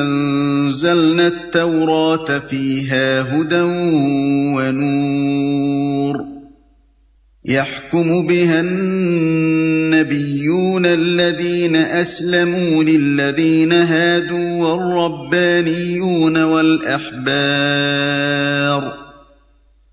انزلنا التوراة فيها هدى ونور يحكم بها النبيون الذين اسلموا للذين هادوا والربانيون والاحبار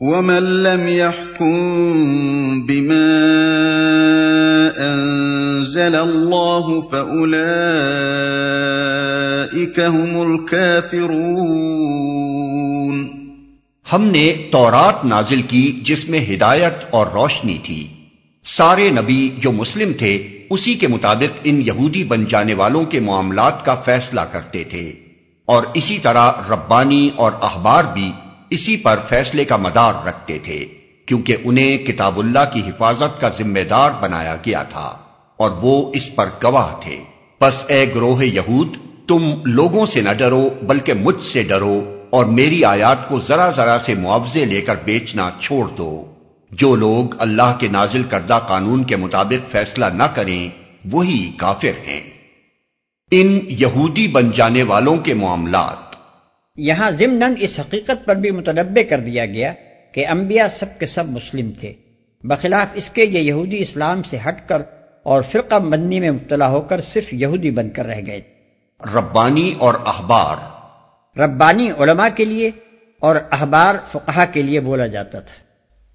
ومن لم يحكم بما انزل الله فاولئك هم الكافرون ہم نے تورات نازل کی جس میں ہدایت اور روشنی تھی۔ سارے نبی جو مسلم تھے، اسی کے مطابق ان یہودی بن جانے والوں کے معاملات کا فیصلہ کرتے تھے۔ اور اسی طرح ربانی اور اخبار بھی اسی پر فیصلے کا مدار رکھتے تھے، کیونکہ انہیں کتاب اللہ کی حفاظت کا ذمہ دار بنایا گیا تھا، اور وہ اس پر گواہ تھے۔ پس اے گروہ یہود، تم لوگوں سے نہ ڈرو، بلکہ مجھ سے ڈرو، اور میری آیات کو ذرا ذرا سے معاوضے لے کر بیچنا چھوڑ دو۔ جو لوگ اللہ کے نازل کردہ قانون کے مطابق فیصلہ نہ کریں، وہی کافر ہیں۔ ان یہودی بن جانے والوں کے معاملات۔ یہاں ضمن اس حقیقت پر بھی متنبع کر دیا گیا کہ انبیاء سب کے سب مسلم تھے۔ بخلاف اس کے یہ یہودی اسلام سے ہٹ کر اور فرقہ بندی میں مبتلا ہو کر صرف یہودی بن کر رہ گئے۔ ربانی اور اخبار ربانی علماء کے لیے اور اخبار فقہ کے لیے بولا جاتا تھا۔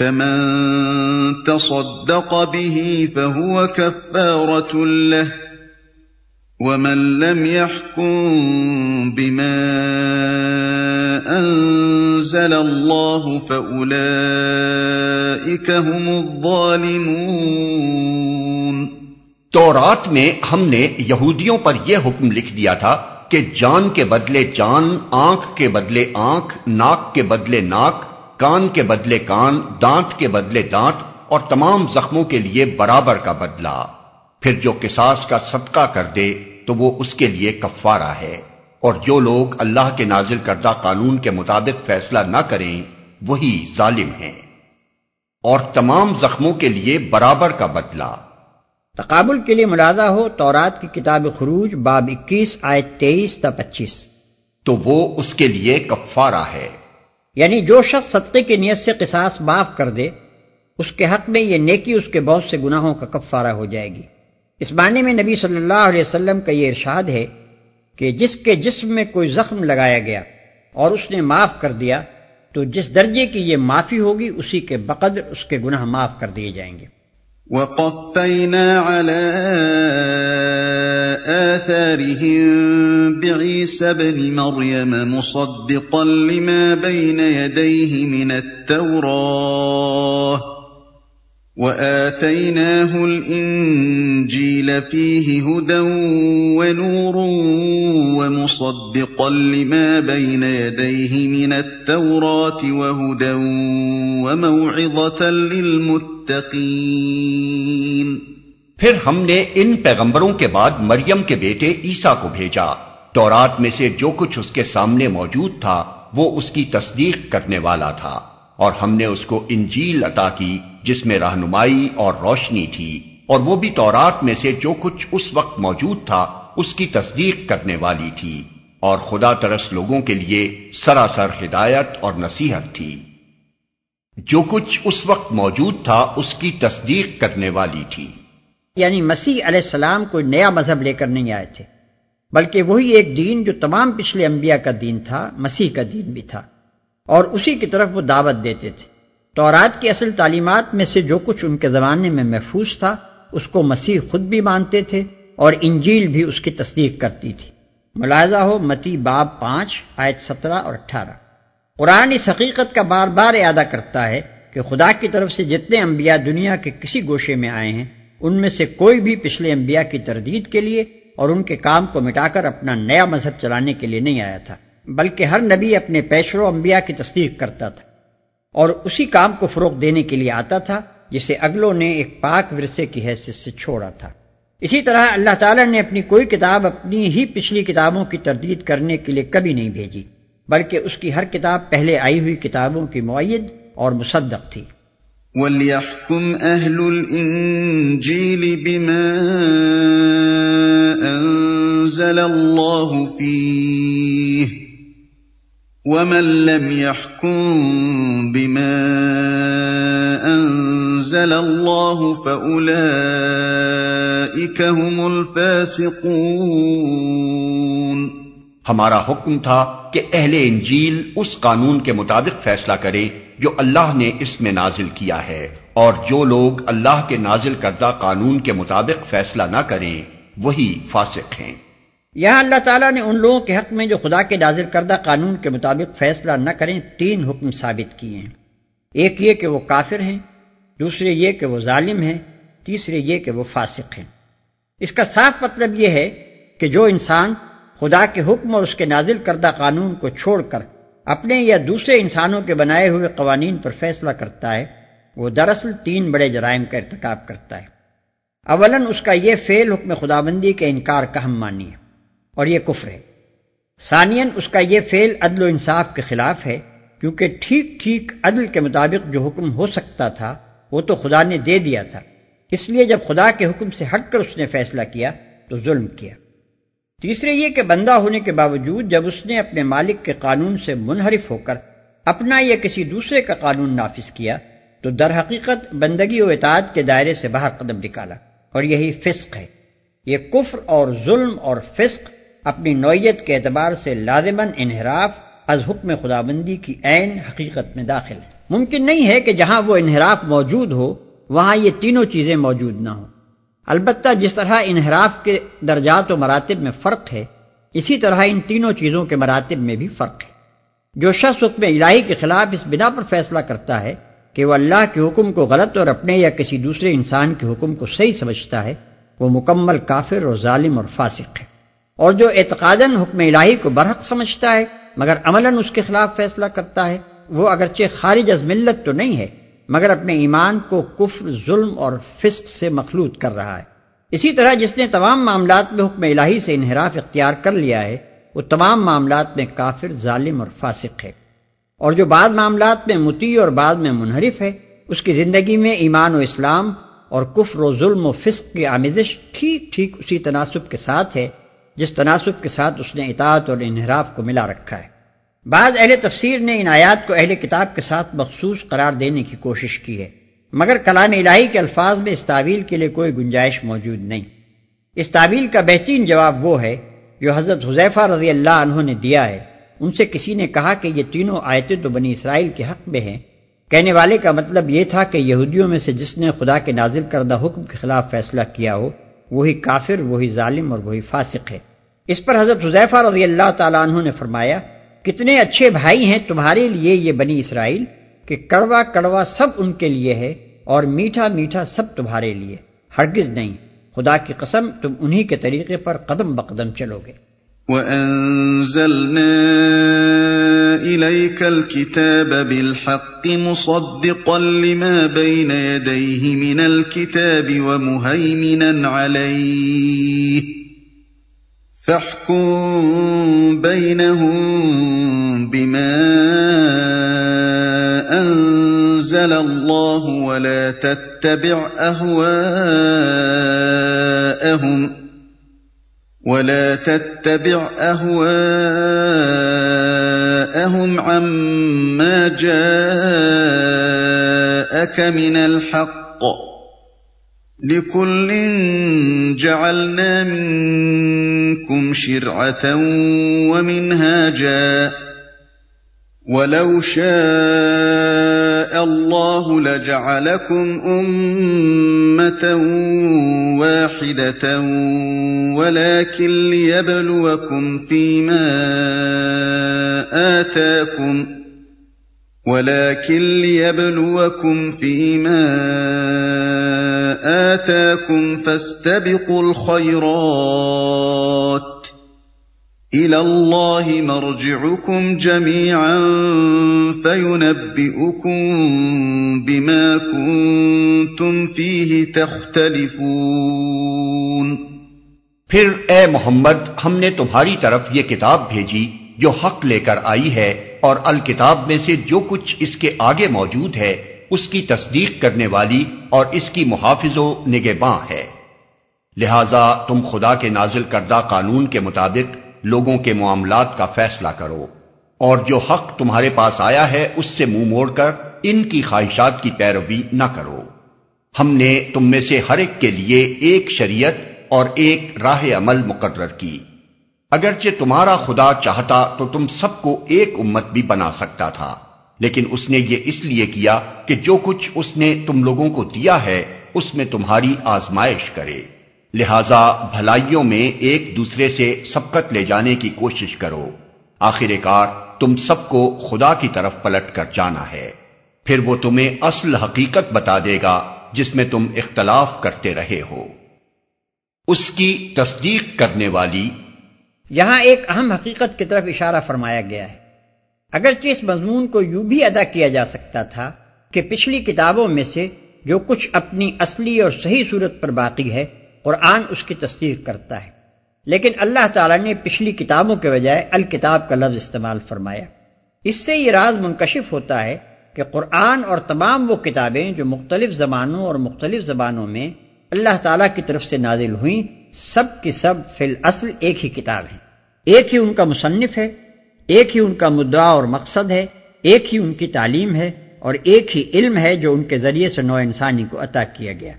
فمن تصدق به فهو كفارة له ومن لم يحكم بما أنزل الله فأولئك هم الظالمون تورات میں ہم نے یہودیوں پر یہ حکم لکھ دیا تھا کہ جان کے بدلے جان، آنکھ کے بدلے آنکھ، ناک کے بدلے ناک کان کے بدلے کان دانت کے بدلے دانت اور تمام زخموں کے لیے برابر کا بدلہ۔ پھر جو کساس کا صدقہ کر دے تو وہ اس کے لیے کفارہ ہے۔ اور جو لوگ اللہ کے نازل کردہ قانون کے مطابق فیصلہ نہ کریں وہی ظالم ہیں۔ اور تمام زخموں کے لیے برابر کا بدلہ۔ تقابل کے لیے ملازہ ہو تورات کی کتاب خروج باب اکیس آئے تیئیس تا پچیس۔ تو وہ اس کے لیے کفارہ ہے۔ یعنی جو شخص صدقے کی نیت سے قصاص معاف کر دے، اس کے حق میں یہ نیکی اس کے بہت سے گناہوں کا کفارہ ہو جائے گی۔ اس معنی میں نبی صلی اللہ علیہ وسلم کا یہ ارشاد ہے کہ جس کے جسم میں کوئی زخم لگایا گیا اور اس نے معاف کر دیا، تو جس درجے کی یہ معافی ہوگی، اسی کے بقدر اس کے گناہ معاف کر دیے جائیں گے۔ وقفينا على آثارهم بعيسى بن مريم مصدقا لما بين يديه من التوراه واتيناه الانجيل فيه هدى ونور ومصدقا لما بين يديه من التوراه وهدى وموعظه للمتقين. پھر ہم نے ان پیغمبروں کے بعد مریم کے بیٹے عیسیٰ کو بھیجا۔ تورات میں سے جو کچھ اس کے سامنے موجود تھا، وہ اس کی تصدیق کرنے والا تھا۔ اور ہم نے اس کو انجیل عطا کی، جس میں رہنمائی اور روشنی تھی، اور وہ بھی تورات میں سے جو کچھ اس وقت موجود تھا، اس کی تصدیق کرنے والی تھی۔ اور خدا ترس لوگوں کے لیے سراسر ہدایت اور نصیحت تھی۔ جو کچھ اس وقت موجود تھا، اس کی تصدیق کرنے والی تھی۔ یعنی مسیح علیہ السلام کوئی نیا مذہب لے کر نہیں آئے تھے، بلکہ وہی ایک دین جو تمام پچھلے انبیاء کا دین تھا، مسیح کا دین بھی تھا۔ اور اسی کی طرف وہ دعوت دیتے تھے۔ تورات کی اصل تعلیمات میں سے جو کچھ ان کے زمانے میں محفوظ تھا، اس کو مسیح خود بھی مانتے تھے اور انجیل بھی اس کی تصدیق کرتی تھی۔ ملاحظہ ہو، متی باب پانچ، آیت سترہ اور اٹھارہ۔ قرآن اس حقیقت کا بار بار اعادہ کرتا ہے کہ خدا کی طرف سے جتنے انبیاء دنیا کے کسی گوشے میں آئے ہیں، ان میں سے کوئی بھی پچھلے انبیاء کی تردید کے لیے اور ان کے کام کو مٹا کر اپنا نیا مذہب چلانے کے لیے نہیں آیا تھا۔ بلکہ ہر نبی اپنے پیشرو انبیاء کی تصدیق کرتا تھا اور اسی کام کو فروغ دینے کے لیے آتا تھا جسے اگلوں نے ایک پاک ورثے کی حیثیت سے چھوڑا تھا۔ اسی طرح اللہ تعالیٰ نے اپنی کوئی کتاب اپنی ہی پچھلی کتابوں کی تردید کرنے کے لیے کبھی نہیں بھیجی، بلکہ اس کی ہر کتاب پہلے آئی ہوئی کتابوں کی معید اور مصدق تھی۔ وَلْيَحْكُمْ أَهْلُ الْإِنجِيلِ بِمَا أَنزَلَ اللَّهُ فِيهِ وَمَن لَّمْ يَحْكُم بِمَا أَنزَلَ اللَّهُ فَأُولَٰئِكَ هُمُ الْفَاسِقُونَ ہمارا حکم تھا کہ اہل انجیل اس قانون کے مطابق فیصلہ کرے جو اللہ نے اس میں نازل کیا ہے، اور جو لوگ اللہ کے نازل کردہ قانون کے مطابق فیصلہ نہ کریں، وہی فاسق ہیں۔ یہاں اللہ تعالیٰ نے ان لوگوں کے حق میں جو خدا کے نازل کردہ قانون کے مطابق فیصلہ نہ کریں، تین حکم ثابت کیے ہیں۔ ایک یہ کہ وہ کافر ہیں، دوسرے یہ کہ وہ ظالم ہیں، تیسرے یہ کہ وہ فاسق ہیں۔ اس کا صاف مطلب یہ ہے کہ جو انسان خدا کے حکم اور اس کے نازل کردہ قانون کو چھوڑ کر اپنے یا دوسرے انسانوں کے بنائے ہوئے قوانین پر فیصلہ کرتا ہے، وہ دراصل تین بڑے جرائم کا ارتکاب کرتا ہے۔ اولن اس کا یہ فعل حکم خدا بندی کے انکار کا ہم مانی ہے اور یہ کفر ہے۔ ثانین اس کا یہ فعل عدل و انصاف کے خلاف ہے، کیونکہ ٹھیک ٹھیک عدل کے مطابق جو حکم ہو سکتا تھا، وہ تو خدا نے دے دیا تھا۔ اس لیے جب خدا کے حکم سے ہٹ کر اس نے فیصلہ کیا، تو ظلم کیا۔ تیسرے، یہ کہ بندہ ہونے کے باوجود جب اس نے اپنے مالک کے قانون سے منحرف ہو کر اپنا یا کسی دوسرے کا قانون نافذ کیا، تو در حقیقت بندگی و اطاعت کے دائرے سے باہر قدم نکالا۔ اور یہی فسق ہے۔ یہ کفر اور ظلم اور فسق اپنی نوعیت کے اعتبار سے لازمن انحراف از حکم خدا بندی کی عین حقیقت میں داخل ہے۔ ممکن نہیں ہے کہ جہاں وہ انحراف موجود ہو، وہاں یہ تینوں چیزیں موجود نہ ہوں۔ البتہ جس طرح انحراف کے درجات و مراتب میں فرق ہے، اسی طرح ان تینوں چیزوں کے مراتب میں بھی فرق ہے۔ جو شخص حکم الہی کے خلاف اس بنا پر فیصلہ کرتا ہے کہ وہ اللہ کے حکم کو غلط اور اپنے یا کسی دوسرے انسان کے حکم کو صحیح سمجھتا ہے، وہ مکمل کافر اور ظالم اور فاسق ہے۔ اور جو اعتقاداً حکم الہی کو برحق سمجھتا ہے، مگر عملاً اس کے خلاف فیصلہ کرتا ہے، وہ اگرچہ خارج از ملت تو نہیں ہے، مگر اپنے ایمان کو کفر، ظلم اور فسق سے مخلوط کر رہا ہے۔ اسی طرح جس نے تمام معاملات میں حکم الہی سے انحراف اختیار کر لیا ہے، وہ تمام معاملات میں کافر، ظالم اور فاسق ہے۔ اور جو بعض معاملات میں متی اور بعد میں منحرف ہے، اس کی زندگی میں ایمان و اسلام اور کفر و ظلم و فسق کی آمیزش ٹھیک ٹھیک اسی تناسب کے ساتھ ہے۔ جس تناسب کے ساتھ اس نے اطاعت اور انحراف کو ملا رکھا ہے۔ بعض اہل تفسیر نے ان آیات کو اہل کتاب کے ساتھ مخصوص قرار دینے کی کوشش کی ہے، مگر کلام الہی کے الفاظ میں اس تعویل کے لیے کوئی گنجائش موجود نہیں۔ اس تعویل کا بہترین جواب وہ ہے، جو حضرت حذیفہ رضی اللہ عنہ نے دیا ہے۔ ان سے کسی نے کہا کہ یہ تینوں آیتیں تو بنی اسرائیل کے حق میں ہیں۔ کہنے والے کا مطلب یہ تھا کہ یہودیوں میں سے جس نے خدا کے نازل کردہ حکم کے خلاف فیصلہ کیا ہو، وہی کافر، وہی ظالم اور وہی فاسق ہے۔ اس پر حضرت حضیفہ رضی اللہ تعالیٰ عنہ نے فرمایا، کتنے اچھے بھائی ہیں تمہارے لیے یہ بنی اسرائیل، کہ کڑوا کڑوا سب ان کے لیے ہے اور میٹھا میٹھا سب تمہارے لیے، ہرگز نہیں، خدا کی قسم تم انہی کے طریقے پر قدم بقدم چلو گے۔ وَأَنزَلْنَا إِلَيْكَ الْكِتَابَ بِالْحَقِّ مُصَدِّقًا لِمَا بَيْنَ يَدَيْهِ مِنَ الْكِتَابِ وَمُهَيْمِنًا عَلَيْهِ فَاحْكُم بَيْنَهُم بِمَا أَنزَلَ اللَّهُ وَلَا تَتَّبِعْ أَهْوَاءَهُمْ ولا تتبع اهواءهم عما جاءك من الحق لكل جعلنا منكم شرعه ومنهاجا ولو شاء الله لجعلكم امه واحده ولكن ليبلوكم فيما اتاكم ولكن ليبلوكم فيما آتاكم فاستبقوا الخيرات إلى الله مرجعكم جميعا فينبئكم بما كنتم فيه تختلفون پھر اے محمد، ہم نے تمہاری طرف یہ کتاب بھیجی جو حق لے کر آئی ہے۔ اور الکتاب میں سے جو کچھ اس کے آگے موجود ہے، اس کی تصدیق کرنے والی اور اس کی محافظ و نگہباں ہے۔ لہذا تم خدا کے نازل کردہ قانون کے مطابق لوگوں کے معاملات کا فیصلہ کرو۔ اور جو حق تمہارے پاس آیا ہے، اس سے منہ موڑ کر ان کی خواہشات کی پیروی نہ کرو۔ ہم نے تم میں سے ہر ایک کے لیے ایک شریعت اور ایک راہ عمل مقرر کی۔ اگرچہ تمہارا خدا چاہتا تو تم سب کو ایک امت بھی بنا سکتا تھا، لیکن اس نے یہ اس لیے کیا کہ جو کچھ اس نے تم لوگوں کو دیا ہے، اس میں تمہاری آزمائش کرے۔ لہذا بھلائیوں میں ایک دوسرے سے سبقت لے جانے کی کوشش کرو۔ آخر کار تم سب کو خدا کی طرف پلٹ کر جانا ہے۔ پھر وہ تمہیں اصل حقیقت بتا دے گا، جس میں تم اختلاف کرتے رہے ہو۔ اس کی تصدیق کرنے والی یہاں ایک اہم حقیقت کی طرف اشارہ فرمایا گیا ہے۔ اگرچہ اس مضمون کو یوں بھی ادا کیا جا سکتا تھا کہ پچھلی کتابوں میں سے جو کچھ اپنی اصلی اور صحیح صورت پر باقی ہے، قرآن اس کی تصدیق کرتا ہے۔ لیکن اللہ تعالیٰ نے پچھلی کتابوں کے بجائے الکتاب کا لفظ استعمال فرمایا۔ اس سے یہ راز منکشف ہوتا ہے کہ قرآن اور تمام وہ کتابیں جو مختلف زبانوں اور مختلف زبانوں میں اللہ تعالیٰ کی طرف سے نازل ہوئیں سب کی سب فی الاصل ایک ہی کتاب ہے۔ ایک ہی ان کا مصنف ہے، ایک ہی ان کا مدعا اور مقصد ہے، ایک ہی ان کی تعلیم ہے اور ایک ہی علم ہے جو ان کے ذریعے سے نو انسانی کو عطا کیا گیا۔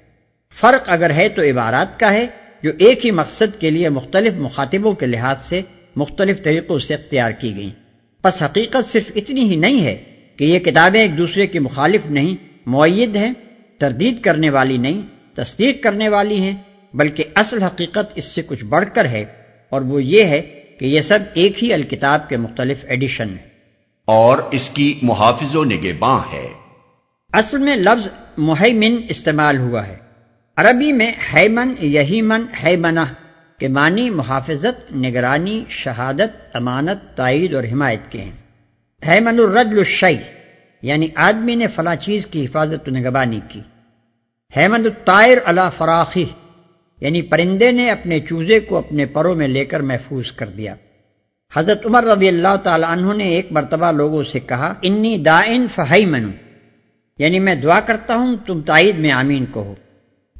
فرق اگر ہے تو عبارات کا ہے، جو ایک ہی مقصد کے لیے مختلف مخاطبوں کے لحاظ سے مختلف طریقوں سے اختیار کی گئیں۔ پس حقیقت صرف اتنی ہی نہیں ہے کہ یہ کتابیں ایک دوسرے کی مخالف نہیں معید ہیں، تردید کرنے والی نہیں، تصدیق کرنے والی ہیں بلکہ اصل حقیقت اس سے کچھ بڑھ کر ہے اور وہ یہ ہے کہ یہ سب ایک ہی الکتاب کے مختلف ایڈیشن ہیں۔ اور اس کی محافظ و نگہباں ہے۔ اصل میں لفظ محیمن استعمال ہوا ہے۔ عربی میں حیمن یہیمن حیمنہ کے معنی محافظت نگرانی شہادت امانت تائید اور حمایت کے ہیں۔ حیمن الرد الشعی یعنی آدمی نے فلاں چیز کی حفاظت و نگبانی کی۔ حیمن الطائر علا فراخی یعنی پرندے نے اپنے چوزے کو اپنے پروں میں لے کر محفوظ کر دیا۔ حضرت عمر رضی اللہ تعالی عنہ نے ایک مرتبہ لوگوں سے کہا، انی دائن فہی منو یعنی میں دعا کرتا ہوں، تم تائید میں آمین کہو۔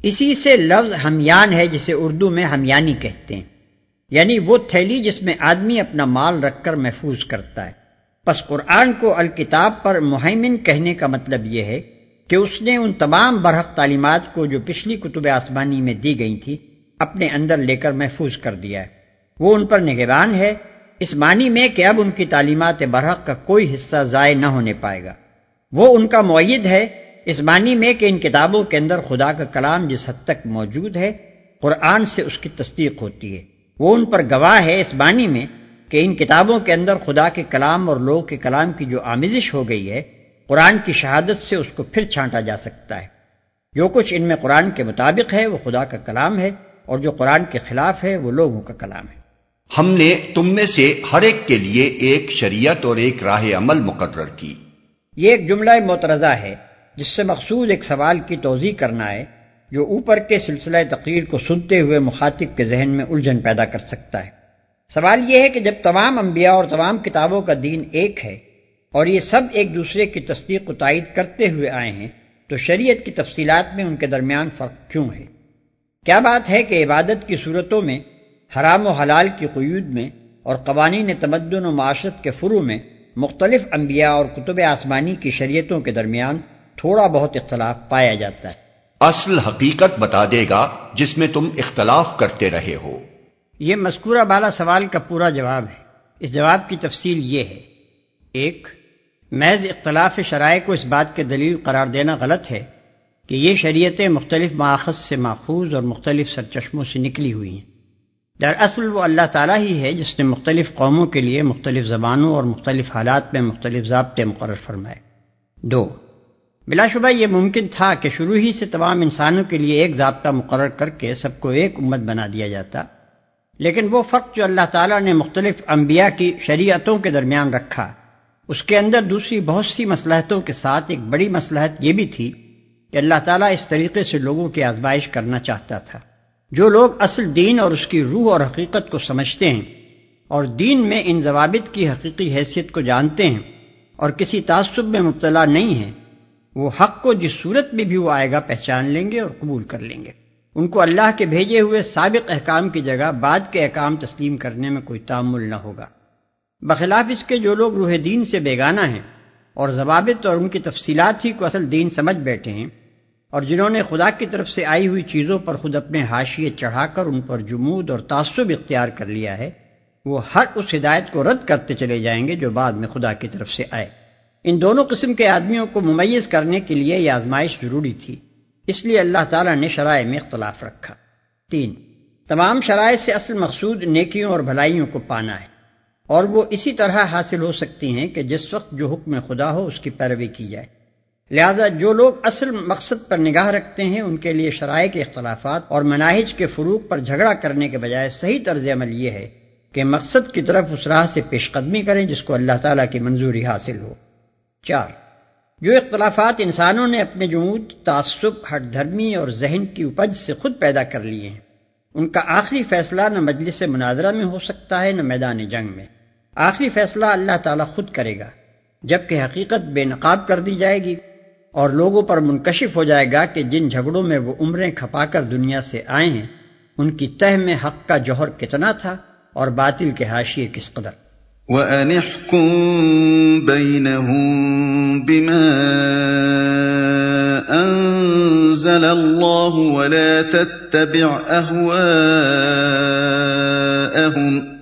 اسی سے لفظ ہمیان ہے جسے اردو میں ہمیانی کہتے ہیں۔ یعنی وہ تھیلی جس میں آدمی اپنا مال رکھ کر محفوظ کرتا ہے۔ پس قرآن کو الکتاب پر مہمن کہنے کا مطلب یہ ہے کہ اس نے ان تمام برحق تعلیمات کو جو پچھلی کتب آسمانی میں دی گئی تھی اپنے اندر لے کر محفوظ کر دیا ہے۔ وہ ان پر نگران ہے۔ اس معنی میں کہ اب ان کی تعلیمات برحق کا کوئی حصہ ضائع نہ ہونے پائے گا۔ وہ ان کا معید ہے۔ اس معنی میں کہ ان کتابوں کے اندر خدا کا کلام جس حد تک موجود ہے، قرآن سے اس کی تصدیق ہوتی ہے۔ وہ ان پر گواہ ہے۔ اس معنی میں کہ ان کتابوں کے اندر خدا کے کلام اور لوگ کے کلام کی جو آمیزش ہو گئی ہے قرآن کی شہادت سے اس کو پھر چھانٹا جا سکتا ہے۔ جو کچھ ان میں قرآن کے مطابق ہے وہ خدا کا کلام ہے اور جو قرآن کے خلاف ہے وہ لوگوں کا کلام ہے۔ ہم نے تم میں سے ہر ایک کے لیے ایک شریعت اور ایک راہ عمل مقرر کی۔ یہ ایک جملہ مترضہ ہے جس سے مقصود ایک سوال کی توضیع کرنا ہے جو اوپر کے سلسلہ تقریر کو سنتے ہوئے مخاطب کے ذہن میں الجھن پیدا کر سکتا ہے۔ سوال یہ ہے کہ جب تمام انبیاء اور تمام کتابوں کا دین ایک ہے اور یہ سب ایک دوسرے کی تصدیق و تائید کرتے ہوئے آئے ہیں تو شریعت کی تفصیلات میں ان کے درمیان فرق کیوں ہے؟ کیا بات ہے کہ عبادت کی صورتوں میں حرام و حلال کی قیود میں اور قوانین تمدن و معاشرت کے فرو میں مختلف انبیاء اور کتب آسمانی کی شریعتوں کے درمیان تھوڑا بہت اختلاف پایا جاتا ہے؟ اصل حقیقت بتا دے گا جس میں تم اختلاف کرتے رہے ہو۔ یہ مذکورہ بالا سوال کا پورا جواب ہے۔ اس جواب کی تفصیل یہ ہے۔ ایک محض اختلاف شرائع کو اس بات کے دلیل قرار دینا غلط ہے کہ یہ شریعتیں مختلف ماخذ سے ماخوذ اور مختلف سرچشموں سے نکلی ہوئی ہیں۔ دراصل وہ اللہ تعالیٰ ہی ہے جس نے مختلف قوموں کے لیے مختلف زبانوں اور مختلف حالات میں مختلف ضابطے مقرر فرمائے۔ دو، بلا شبہ یہ ممکن تھا کہ شروع ہی سے تمام انسانوں کے لیے ایک ضابطہ مقرر کر کے سب کو ایک امت بنا دیا جاتا۔ لیکن وہ فرق جو اللہ تعالیٰ نے مختلف انبیاء کی شریعتوں کے درمیان رکھا۔ اس کے اندر دوسری بہت سی مسلحتوں کے ساتھ ایک بڑی مسلحت یہ بھی تھی کہ اللہ تعالیٰ اس طریقے سے لوگوں کی آزمائش کرنا چاہتا تھا۔ جو لوگ اصل دین اور اس کی روح اور حقیقت کو سمجھتے ہیں اور دین میں ان ضوابط کی حقیقی حیثیت کو جانتے ہیں اور کسی تعصب میں مبتلا نہیں ہیں، وہ حق کو جس صورت میں بھی وہ آئے گا پہچان لیں گے اور قبول کر لیں گے۔ ان کو اللہ کے بھیجے ہوئے سابق احکام کی جگہ بعد کے احکام تسلیم کرنے میں کوئی تعمل نہ ہوگا۔ بخلاف اس کے جو لوگ روح دین سے بیگانہ ہیں اور ضوابط اور ان کی تفصیلات ہی کو اصل دین سمجھ بیٹھے ہیں اور جنہوں نے خدا کی طرف سے آئی ہوئی چیزوں پر خود اپنے حاشیے چڑھا کر ان پر جمود اور تعصب اختیار کر لیا ہے، وہ ہر اس ہدایت کو رد کرتے چلے جائیں گے جو بعد میں خدا کی طرف سے آئے۔ ان دونوں قسم کے آدمیوں کو ممیز کرنے کے لیے یہ آزمائش ضروری تھی، اس لیے اللہ تعالیٰ نے شرائع میں اختلاف رکھا۔ تین، تمام شرائع سے اصل مقصود نیکیوں اور بھلائیوں کو پانا ہے۔ اور وہ اسی طرح حاصل ہو سکتی ہیں کہ جس وقت جو حکم خدا ہو، اس کی پیروی کی جائے۔ لہذا جو لوگ اصل مقصد پر نگاہ رکھتے ہیں، ان کے لیے شرائع کے اختلافات اور مناہج کے فروغ پر جھگڑا کرنے کے بجائے صحیح طرز عمل یہ ہے کہ مقصد کی طرف اس راہ سے پیش قدمی کریں جس کو اللہ تعالیٰ کی منظوری حاصل ہو۔ چار، جو اختلافات انسانوں نے اپنے جمود، تعصب، ہٹ دھرمی اور ذہن کی اپج سے خود پیدا کر لیے ہیں۔ ان کا آخری فیصلہ نہ مجلس مناظرہ میں ہو سکتا ہے، نہ میدان جنگ میں۔ آخری فیصلہ اللہ تعالیٰ خود کرے گا، جبکہ حقیقت بے نقاب کر دی جائے گی اور لوگوں پر منکشف ہو جائے گا کہ جن جھگڑوں میں وہ عمریں کھپا کر دنیا سے آئے ہیں، ان کی تہ میں حق کا جوہر کتنا تھا اور باطل کے حاشیے کس قدر۔ بِمَا أَنزَلَ اللَّهُ وَلَا تَتَّبِعْ أَهْوَاءَهُمْ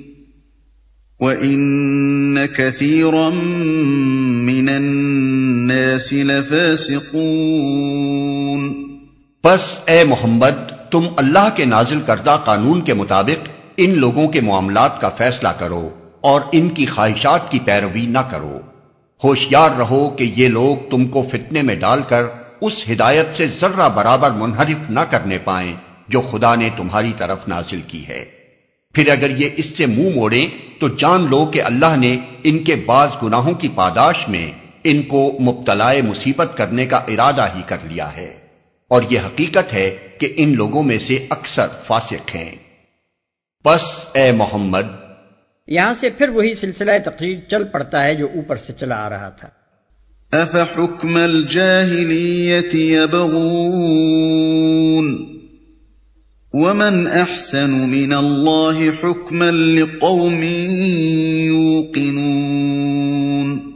وَإِنَّ كَثِيرًا مِّنَ النَّاسِ لَفَاسِقُونَ پس اے محمد، تم اللہ کے نازل کردہ قانون کے مطابق ان لوگوں کے معاملات کا فیصلہ کرو اور ان کی خواہشات کی پیروی نہ کرو۔ ہوشیار رہو کہ یہ لوگ تم کو فتنے میں ڈال کر اس ہدایت سے ذرہ برابر منحرف نہ کرنے پائیں جو خدا نے تمہاری طرف نازل کی ہے۔ پھر اگر یہ اس سے منہ موڑیں تو جان لو کہ اللہ نے ان کے بعض گناہوں کی پاداش میں ان کو مبتلا مصیبت کرنے کا ارادہ ہی کر لیا ہے۔ اور یہ حقیقت ہے کہ ان لوگوں میں سے اکثر فاسق ہیں۔ بس اے محمد یہاں سے پھر وہی سلسلہ تقریر چل پڑتا ہے جو اوپر سے چلا آ رہا تھا۔ ومن احسن من الله حكما لقوم يوقنون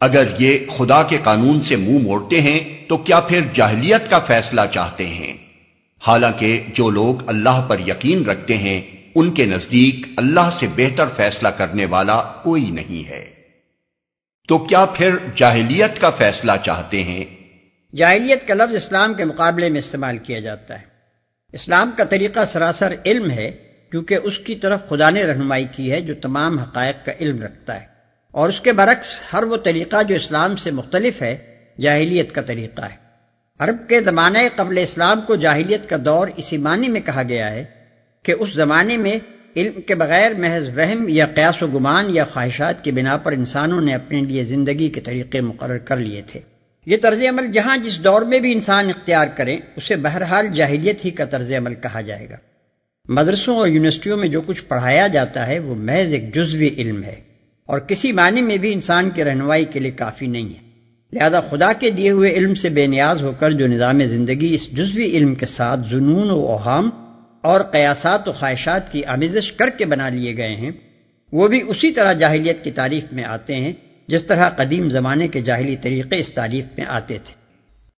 اگر یہ خدا کے قانون سے منہ موڑتے ہیں تو کیا پھر جاہلیت کا فیصلہ چاہتے ہیں؟ حالانکہ جو لوگ اللہ پر یقین رکھتے ہیں ان کے نزدیک اللہ سے بہتر فیصلہ کرنے والا کوئی نہیں ہے۔ تو کیا پھر جاہلیت کا فیصلہ چاہتے ہیں؟ جاہلیت کا لفظ اسلام کے مقابلے میں استعمال کیا جاتا ہے۔ اسلام کا طریقہ سراسر علم ہے، کیونکہ اس کی طرف خدا نے رہنمائی کی ہے جو تمام حقائق کا علم رکھتا ہے۔ اور اس کے برعکس ہر وہ طریقہ جو اسلام سے مختلف ہے، جاہلیت کا طریقہ ہے۔ عرب کے زمانے قبل اسلام کو جاہلیت کا دور اسی معنی میں کہا گیا ہے کہ اس زمانے میں علم کے بغیر محض وہم یا قیاس و گمان یا خواہشات کی بنا پر انسانوں نے اپنے لیے زندگی کے طریقے مقرر کر لیے تھے۔ یہ طرز عمل جہاں جس دور میں بھی انسان اختیار کرے، اسے بہرحال جاہلیت ہی کا طرز عمل کہا جائے گا۔ مدرسوں اور یونیورسٹیوں میں جو کچھ پڑھایا جاتا ہے، وہ محض ایک جزوی علم ہے۔ اور کسی معنی میں بھی انسان کی رہنمائی کے لیے کافی نہیں ہے۔ لہذا خدا کے دیے ہوئے علم سے بے نیاز ہو کر جو نظام زندگی اس جزوی علم کے ساتھ جنون و اوہام اور قیاسات و خواہشات کی آمیزش کر کے بنا لیے گئے ہیں، وہ بھی اسی طرح جاہلیت کی تاریخ میں آتے ہیں جس طرح قدیم زمانے کے جاہلی طریقے اس تعریف میں آتے تھے۔